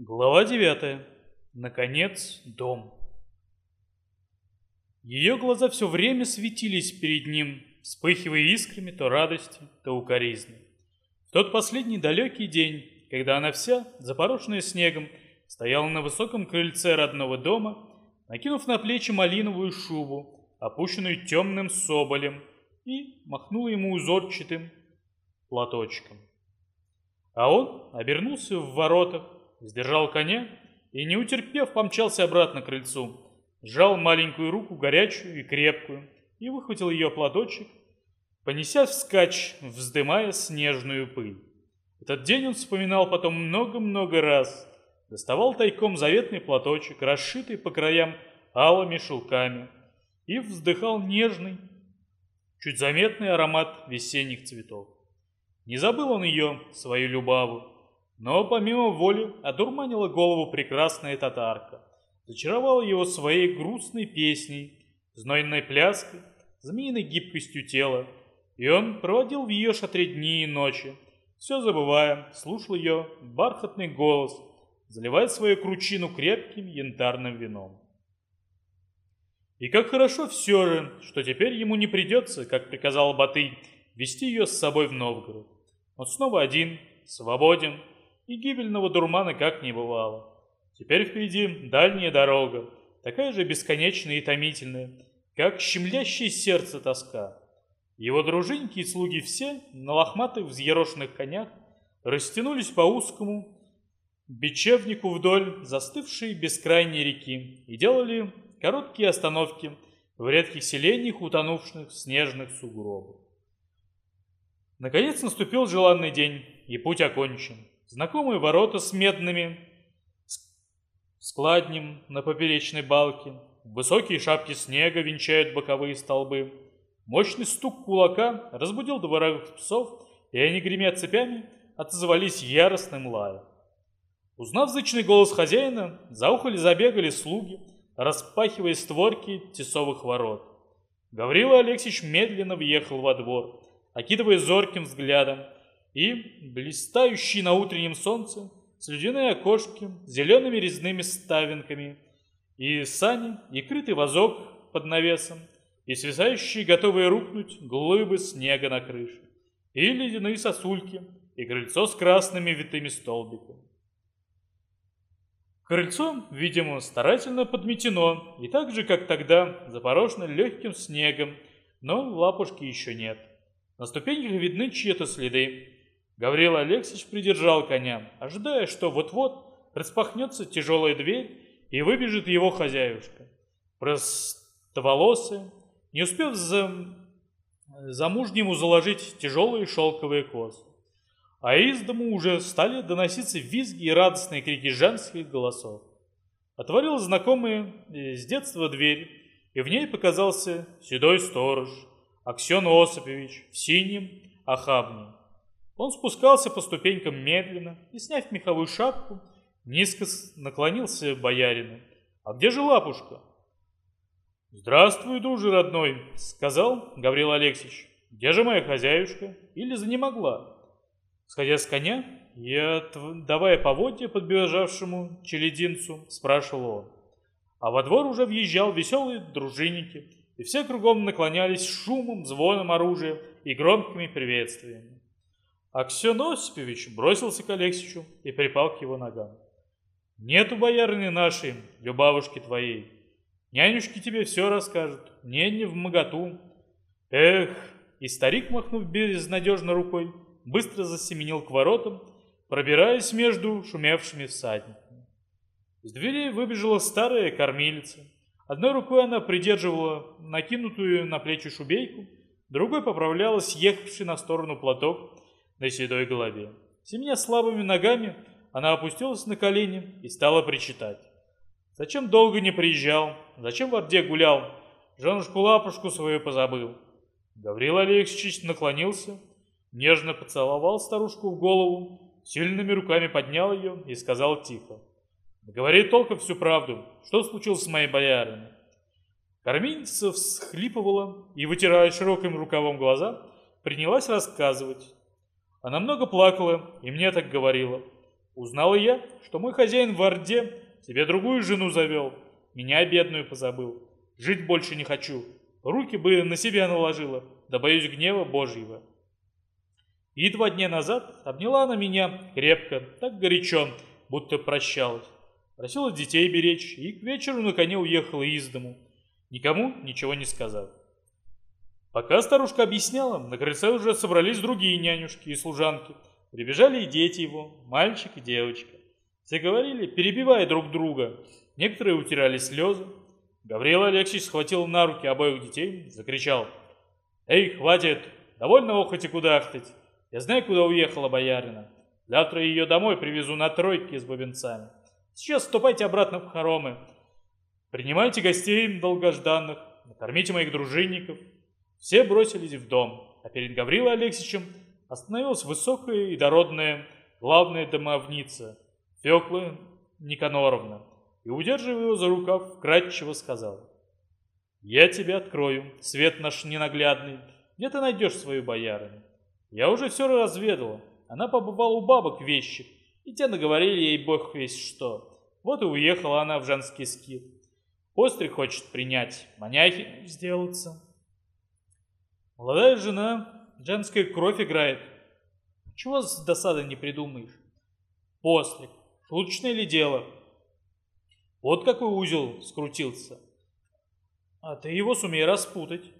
Глава 9. Наконец, дом. Ее глаза все время светились перед ним, вспыхивая искрами то радости, то укоризны. В тот последний далекий день, когда она вся, запорошенная снегом, стояла на высоком крыльце родного дома, накинув на плечи малиновую шубу, опущенную темным соболем, и махнула ему узорчатым платочком. А он обернулся в воротах, сдержал коня и, не утерпев, помчался обратно к крыльцу, сжал маленькую руку, горячую и крепкую, и выхватил ее платочек, понеся вскачь, вздымая снежную пыль. Этот день он вспоминал потом много-много раз, доставал тайком заветный платочек, расшитый по краям алыми шелками, и вздыхал нежный, чуть заметный аромат весенних цветов. Не забыл он ее, свою любаву, но помимо воли одурманила голову прекрасная татарка, зачаровала его своей грустной песней, знойной пляской, змеиной гибкостью тела, и он проводил в ее шатре дни и ночи, все забывая, слушал ее бархатный голос, заливая свою кручину крепким янтарным вином. И как хорошо все же, что теперь ему не придется, как приказал Батый, вести ее с собой в Новгород. Он снова один, свободен, и гибельного дурмана как не бывало. Теперь впереди дальняя дорога, такая же бесконечная и томительная, как щемлящее сердце тоска. Его дружинники и слуги все на лохматых взъерошенных конях растянулись по узкому бечевнику вдоль застывшей бескрайней реки и делали короткие остановки в редких селениях, утонувших снежных сугробах. Наконец наступил желанный день, и путь окончен. Знакомые ворота с медными складнем на поперечной балке, высокие шапки снега венчают боковые столбы. Мощный стук кулака разбудил дворовых псов, и они, гремя цепями, отозвались яростным лаем. Узнав зычный голос хозяина, заухали-забегали слуги, распахивая створки тесовых ворот. Гаврила Алексеевич медленно въехал во двор, окидывая зорким взглядом и блистающие на утреннем солнце слюдяные окошки с зелеными резными ставинками, и сани, и крытый вазок под навесом, и свисающие, готовые рухнуть, глыбы снега на крыше, и ледяные сосульки, и крыльцо с красными витыми столбиками. Крыльцо, видимо, старательно подметено, и так же, как тогда, запорошено легким снегом, но лапушки еще нет. На ступеньках видны чьи-то следы, Гаврил Алексеевич придержал коня, ожидая, что вот-вот распахнется тяжелая дверь и выбежит его хозяюшка. Простоволосая, не успев за... замужнему заложить тяжелые шелковые косы. А из дому уже стали доноситься визги и радостные крики женских голосов. Отворил знакомая э, с детства дверь, и в ней показался седой сторож, Аксен Осипович в синем охабне. Он спускался по ступенькам медленно и, сняв меховую шапку, низко наклонился боярину. «А где же лапушка?» «Здравствуй, друже родной», — сказал Гаврил Алексеевич. «Где же моя хозяюшка? Или занемогла?» Сходя с коня, я, давая поводья подбежавшему челединцу, спрашивал он. А во двор уже въезжал веселые дружинники, и все кругом наклонялись шумом, звоном оружия и громкими приветствиями. Аксен Осипович бросился к Алексичу и припал к его ногам. «Нету боярыни нашей, любавушки твоей. Нянюшки тебе все расскажут, не не в моготу. Эх!» И старик, махнув безнадежно рукой, быстро засеменил к воротам, пробираясь между шумевшими всадниками. Из дверей выбежала старая кормилица. Одной рукой она придерживала накинутую на плечи шубейку, другой поправляла съехавший на сторону платок, на седой голове. Семеня слабыми ногами, она опустилась на колени и стала причитать. Зачем долго не приезжал? Зачем в Орде гулял? Женушку-лапушку свою позабыл. Гаврил Алексеевич наклонился, нежно поцеловал старушку в голову, сильными руками поднял ее и сказал тихо. «Говори только всю правду. Что случилось с моей бояриной?» Кормильница всхлипывала и, вытирая широким рукавом глаза, принялась рассказывать, она много плакала и мне так говорила. Узнал и я, что мой хозяин в Орде себе другую жену завел, меня бедную позабыл. Жить больше не хочу, руки бы на себя наложила, да боюсь гнева Божьего. И два дня назад обняла она меня крепко, так горячо, будто прощалась. Просила детей беречь и к вечеру на коне уехала из дому, никому ничего не сказав. Пока старушка объясняла, на крыльце уже собрались другие нянюшки и служанки. Прибежали и дети его, мальчик и девочка. Все говорили, перебивая друг друга. Некоторые утирали слезы. Гавриил Алексеевич схватил на руки обоих детей, закричал. «Эй, хватит! Довольно охоть и кудахтать! Я знаю, куда уехала боярина. Завтра ее домой привезу на тройке с бубенцами. Сейчас ступайте обратно в хоромы. Принимайте гостей долгожданных, накормите моих дружинников, все бросились в дом, а перед Гаврилой Алексеевичем остановилась высокая и дородная главная домовница Фёкла Никаноровна и, удерживая его за рукав, вкратчиво сказала. «Я тебя открою, свет наш ненаглядный, где ты найдешь свою боярыню? Я уже все разведала, она побывала у бабок вещи, и те наговорили ей бог весь что. Вот и уехала она в женский скит. Постриг хочет принять, маняхи сделаться». Молодая жена, женская кровь играет. Чего с досадой не придумаешь? После, шуточное ли дело? Вот какой узел скрутился. А ты его сумей распутать.